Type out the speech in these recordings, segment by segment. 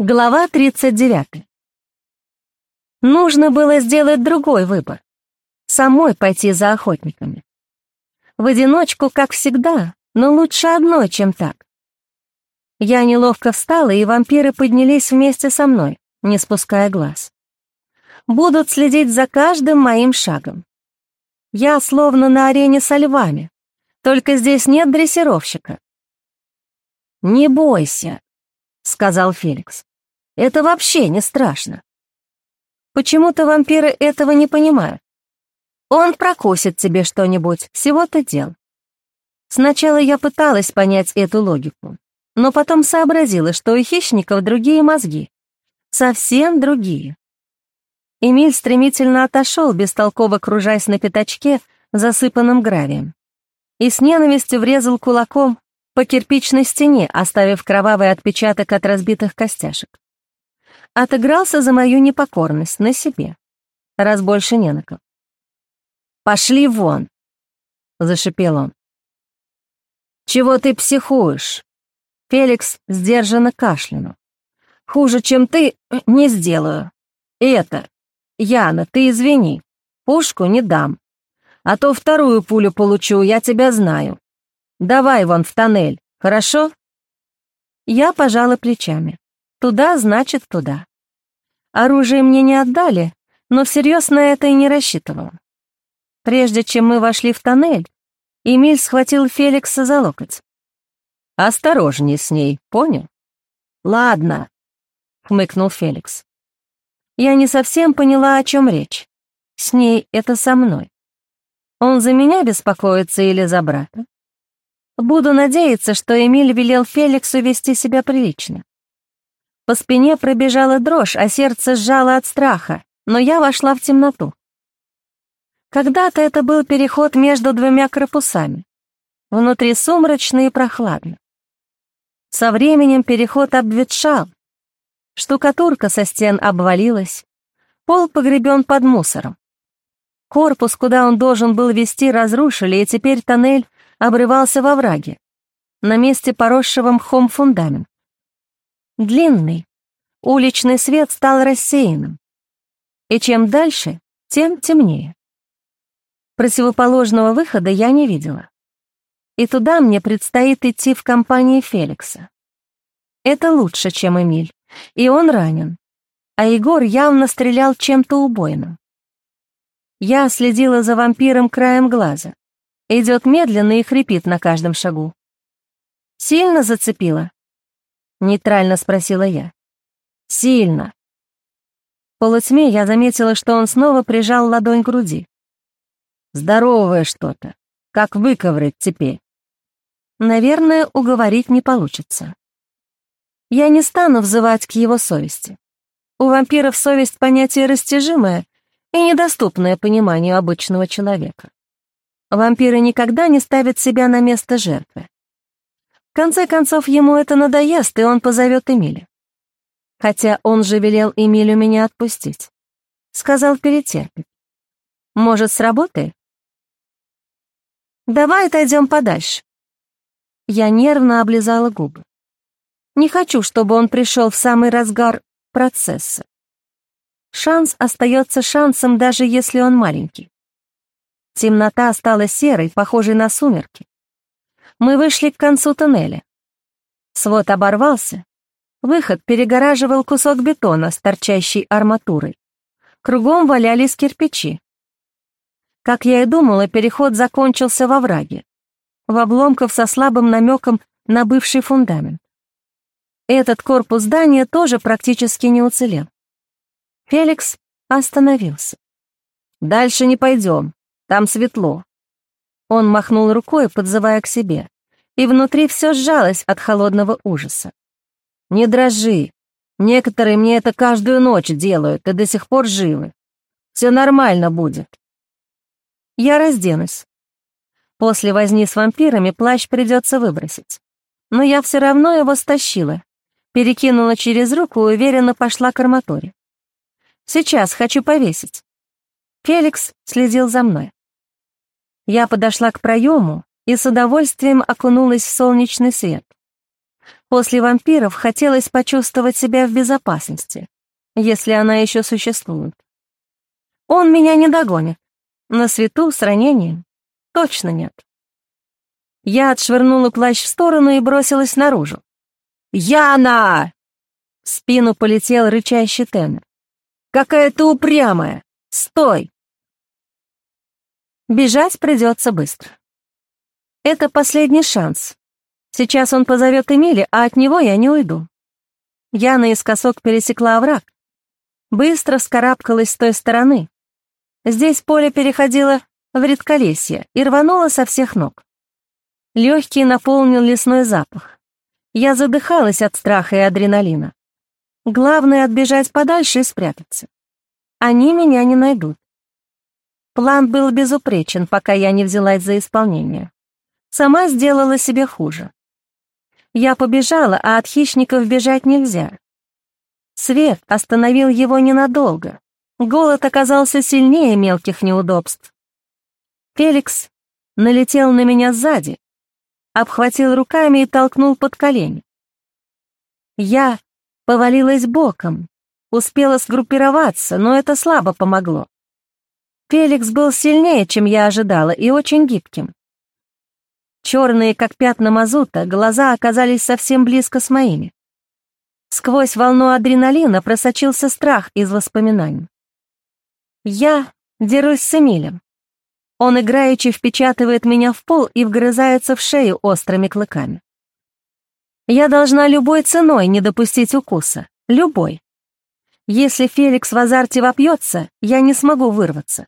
Глава 39. Нужно было сделать другой выбор. Самой пойти за охотниками. В одиночку, как всегда, но лучше одной, чем так. Я неловко встала, и вампиры поднялись вместе со мной, не спуская глаз. Будут следить за каждым моим шагом. Я словно на арене со львами, только здесь нет дрессировщика. «Не бойся», — сказал Феликс. «Это вообще не страшно». Почему-то вампиры этого не понимают. Он прокусит тебе что-нибудь, всего-то дел. Сначала я пыталась понять эту логику, но потом сообразила, что у хищников другие мозги. Совсем другие. Эмиль стремительно отошел, бестолково кружась на пятачке, засыпанном гравием, и с ненавистью врезал кулаком по кирпичной стене, оставив кровавый отпечаток от разбитых костяшек. Отыгрался за мою непокорность на себе, раз больше не на кого. «Пошли вон!» — зашипел он. «Чего ты психуешь?» Феликс сдержанно кашлянул. «Хуже, чем ты, не сделаю. Это, Яна, ты извини, пушку не дам. А то вторую пулю получу, я тебя знаю. Давай вон в тоннель, хорошо?» Я пожала плечами. Туда, значит, туда. Оружие мне не отдали, но всерьез на это и не рассчитывала. Прежде чем мы вошли в тоннель, Эмиль схватил Феликса за локоть. «Осторожней с ней, понял?» «Ладно», — хмыкнул Феликс. Я не совсем поняла, о чем речь. С ней это со мной. Он за меня беспокоится или за брата? Буду надеяться, что Эмиль велел Феликсу вести себя прилично. По спине пробежала дрожь, а сердце сжало от страха, но я вошла в темноту. Когда-то это был переход между двумя корпусами. Внутри сумрачно и прохладно. Со временем переход обветшал. Штукатурка со стен обвалилась, пол погребен под мусором. Корпус, куда он должен был вести, разрушили, и теперь тоннель обрывался во враге, на месте поросшего мхом фундамент. Длинный, уличный свет стал рассеянным, и чем дальше, тем темнее. Противоположного выхода я не видела. И туда мне предстоит идти в компании Феликса. Это лучше, чем Эмиль, и он ранен, а Егор явно стрелял чем-то убойным. Я следила за вампиром краем глаза. Идет медленно и хрипит на каждом шагу. «Сильно зацепила?» — нейтрально спросила я. «Сильно». В полутьме я заметила, что он снова прижал ладонь к груди. «Здоровое что-то. Как выковырять теперь?» Наверное, уговорить не получится. Я не стану взывать к его совести. У вампиров совесть — понятие растяжимое и недоступное пониманию обычного человека. Вампиры никогда не ставят себя на место жертвы. В конце концов, ему это надоест, и он позовет Эмиля. Хотя он же велел Эмилю меня отпустить. Сказал, перетерпит. Может, сработает? Давай отойдем подальше. Я нервно облизала губы. Не хочу, чтобы он пришел в самый разгар процесса. Шанс остается шансом, даже если он маленький. Темнота стала серой, похожей на сумерки. Мы вышли к концу туннеля. Свод оборвался. Выход перегораживал кусок бетона с торчащей арматурой. Кругом валялись кирпичи. Как я и думала, переход закончился во враге, в обломках со слабым намеком на бывший фундамент. Этот корпус здания тоже практически не уцелел. Феликс остановился. «Дальше не пойдем. Там светло». Он махнул рукой, подзывая к себе, и внутри все сжалось от холодного ужаса. «Не дрожи. Некоторые мне это каждую ночь делают и до сих пор живы. Все нормально будет». «Я разденусь. После возни с вампирами плащ придется выбросить. Но я все равно его стащила, перекинула через руку и уверенно пошла к арматуре. Сейчас хочу повесить. Феликс следил за мной. Я подошла к проему и с удовольствием окунулась в солнечный свет. После вампиров хотелось почувствовать себя в безопасности, если она еще существует. Он меня не догонит. На свету с ранением? Точно нет. Я отшвырнула плащ в сторону и бросилась наружу. «Яна!» В спину полетел рычащий тенор. «Какая ты упрямая! Стой!» Бежать придется быстро. Это последний шанс. Сейчас он позовет Эмили, а от него я не уйду. Я наискосок пересекла овраг. Быстро вскарабкалась с той стороны. Здесь поле переходило в редколесье и рвануло со всех ног. Легкий наполнил лесной запах. Я задыхалась от страха и адреналина. Главное — отбежать подальше и спрятаться. Они меня не найдут. План был безупречен, пока я не взялась за исполнение. Сама сделала себе хуже. Я побежала, а от хищников бежать нельзя. Свет остановил его ненадолго. Голод оказался сильнее мелких неудобств. Феликс налетел на меня сзади, обхватил руками и толкнул под колени. Я повалилась боком, успела сгруппироваться, но это слабо помогло. Феликс был сильнее, чем я ожидала, и очень гибким. Черные, как пятна мазута, глаза оказались совсем близко с моими. Сквозь волну адреналина просочился страх из воспоминаний. Я дерусь с Эмилем. Он играючи впечатывает меня в пол и вгрызается в шею острыми клыками. Я должна любой ценой не допустить укуса. Любой. Если Феликс в азарте вопьется, я не смогу вырваться.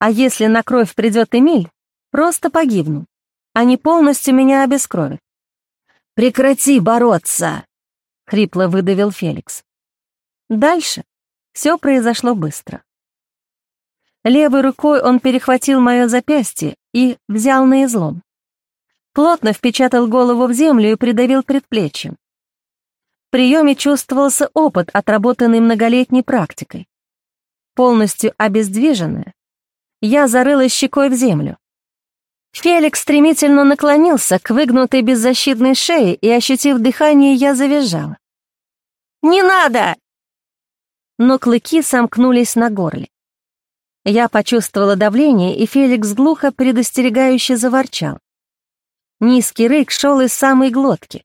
А если на кровь придет Эмиль, просто погибну. Они полностью меня обескровят. «Прекрати бороться!» — хрипло выдавил Феликс. Дальше все произошло быстро. Левой рукой он перехватил мое запястье и взял на излом. Плотно впечатал голову в землю и придавил предплечьем. В приеме чувствовался опыт, отработанный многолетней практикой. Полностью обездвиженная, я зарылась щекой в землю. Феликс стремительно наклонился к выгнутой беззащитной шее, и, ощутив дыхание, я завизжала. «Не надо!» Но клыки сомкнулись на горле. Я почувствовала давление, и Феликс глухо предостерегающе заворчал. Низкий рык шел из самой глотки.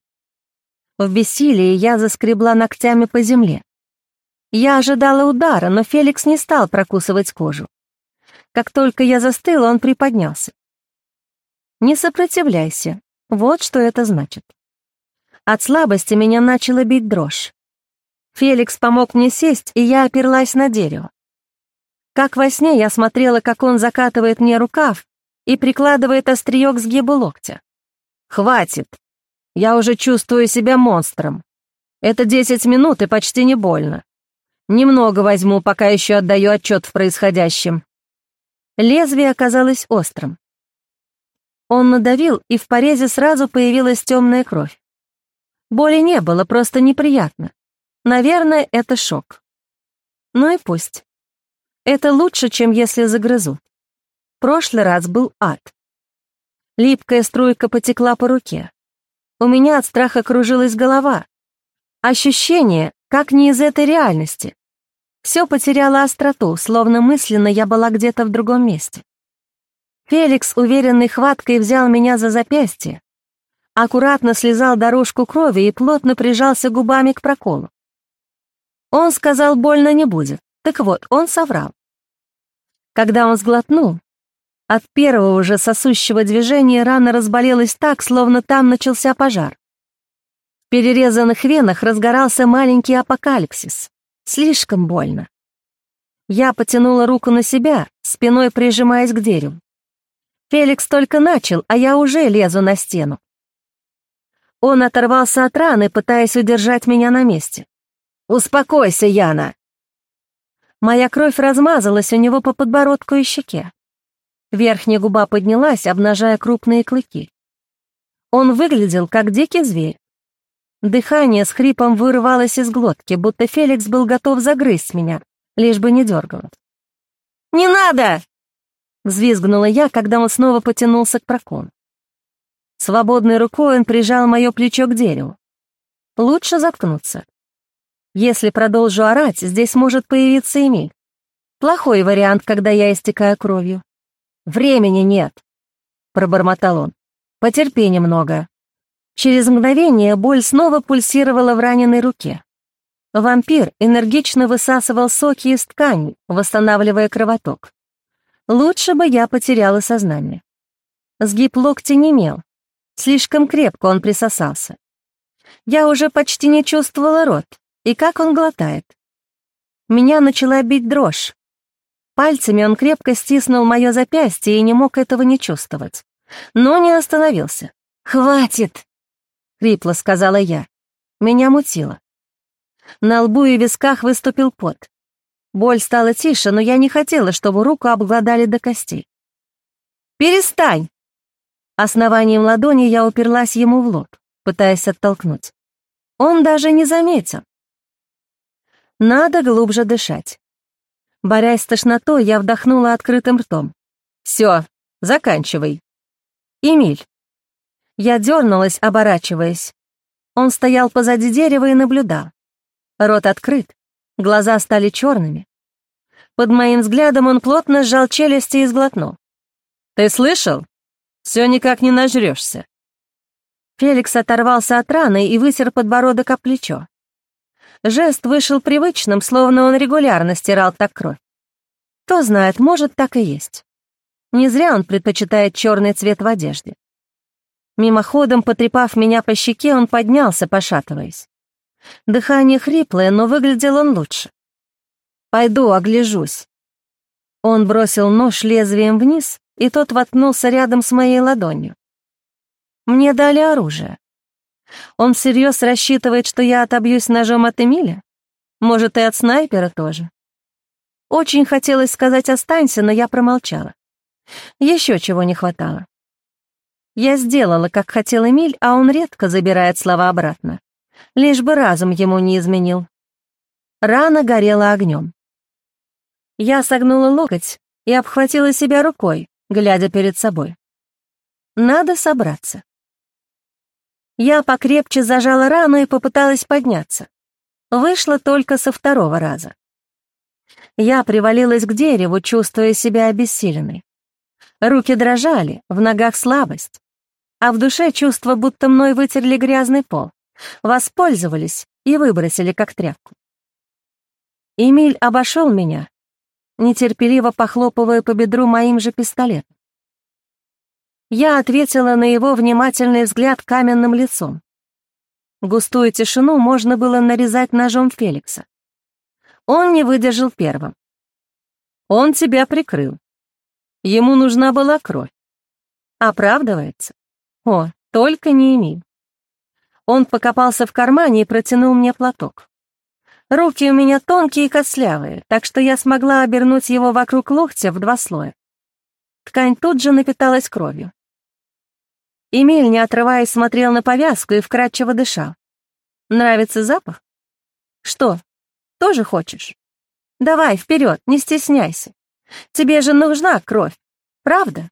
В бессилии я заскребла ногтями по земле. Я ожидала удара, но Феликс не стал прокусывать кожу. Как только я застыла, он приподнялся. «Не сопротивляйся», вот что это значит. От слабости меня начала бить дрожь. Феликс помог мне сесть, и я оперлась на дерево. Как во сне я смотрела, как он закатывает мне рукав и прикладывает острие к сгибу локтя. «Хватит! Я уже чувствую себя монстром. Это десять минут и почти не больно. Немного возьму, пока еще отдаю отчет в происходящем». Лезвие оказалось острым. Он надавил, и в порезе сразу появилась темная кровь. Боли не было, просто неприятно. Наверное, это шок. Ну и пусть. Это лучше, чем если загрызут. Прошлый раз был ад. Липкая струйка потекла по руке. У меня от страха кружилась голова. Ощущение, как не из этой реальности. Все потеряло остроту, словно мысленно я была где-то в другом месте. Феликс уверенной хваткой взял меня за запястье, аккуратно слезал дорожку крови и плотно прижался губами к проколу. Он сказал, больно не будет. Так вот, он соврал. Когда он сглотнул, от первого же сосущего движения рана разболелась так, словно там начался пожар. В перерезанных венах разгорался маленький апокалипсис. Слишком больно. Я потянула руку на себя, спиной прижимаясь к дереву. Феликс только начал, а я уже лезу на стену. Он оторвался от раны, пытаясь удержать меня на месте. «Успокойся, Яна!» Моя кровь размазалась у него по подбородку и щеке. Верхняя губа поднялась, обнажая крупные клыки. Он выглядел, как дикий зверь. Дыхание с хрипом вырывалось из глотки, будто Феликс был готов загрызть меня, лишь бы не дергал. «Не надо!» — взвизгнула я, когда он снова потянулся к прокону. Свободной рукой он прижал мое плечо к дереву. Лучше заткнуться. Если продолжу орать, здесь может появиться Эмиль. Плохой вариант, когда я истекаю кровью. Времени нет, пробормотал он. Потерпи немного. Через мгновение боль снова пульсировала в раненой руке. Вампир энергично высасывал соки из ткани, восстанавливая кровоток. Лучше бы я потеряла сознание. Сгиб локтя не имел. Слишком крепко он присосался. Я уже почти не чувствовала рот, и как он глотает. Меня начала бить дрожь. Пальцами он крепко стиснул мое запястье и не мог этого не чувствовать. Но не остановился. «Хватит!» — хрипло сказала я. Меня мутило. На лбу и висках выступил пот. Боль стала тише, но я не хотела, чтобы руку обглодали до костей. «Перестань!» Основанием ладони я уперлась ему в лоб, пытаясь оттолкнуть. Он даже не заметил. Надо глубже дышать. Борясь с тошнотой, я вдохнула открытым ртом. «Все, заканчивай». «Эмиль». Я дернулась, оборачиваясь. Он стоял позади дерева и наблюдал. Рот открыт, глаза стали черными. Под моим взглядом он плотно сжал челюсти и сглотнул. «Ты слышал? Все никак не нажрешься». Феликс оторвался от раны и вытер подбородок о плечо. Жест вышел привычным, словно он регулярно стирал так кровь. Кто знает, может, так и есть. Не зря он предпочитает черный цвет в одежде. Мимоходом, потрепав меня по щеке, он поднялся, пошатываясь. Дыхание хриплое, но выглядел он лучше. «Пойду, огляжусь». Он бросил нож лезвием вниз, и тот воткнулся рядом с моей ладонью. Мне дали оружие. Он всерьез рассчитывает, что я отобьюсь ножом от Эмиля? Может, и от снайпера тоже? Очень хотелось сказать «останься», но я промолчала. Еще чего не хватало. Я сделала, как хотел Эмиль, а он редко забирает слова обратно лишь бы разум ему не изменил. Рана горела огнем. Я согнула локоть и обхватила себя рукой, глядя перед собой. Надо собраться. Я покрепче зажала рану и попыталась подняться. Вышло только со второго раза. Я привалилась к дереву, чувствуя себя обессиленной. Руки дрожали, в ногах слабость, а в душе чувство, будто мной вытерли грязный пол. Воспользовались и выбросили как тряпку. Эмиль обошел меня, нетерпеливо похлопывая по бедру моим же пистолетом. Я ответила на его внимательный взгляд каменным лицом. Густую тишину можно было нарезать ножом Феликса. Он не выдержал первым. Он тебя прикрыл. Ему нужна была кровь. Оправдывается? О, только не Эмиль. Он покопался в кармане и протянул мне платок. Руки у меня тонкие и костлявые, так что я смогла обернуть его вокруг локтя в два слоя. Ткань тут же напиталась кровью. Эмиль, не отрываясь, смотрел на повязку и вкрадчиво дышал. «Нравится запах? Что, тоже хочешь? Давай, вперед, не стесняйся. Тебе же нужна кровь, правда?»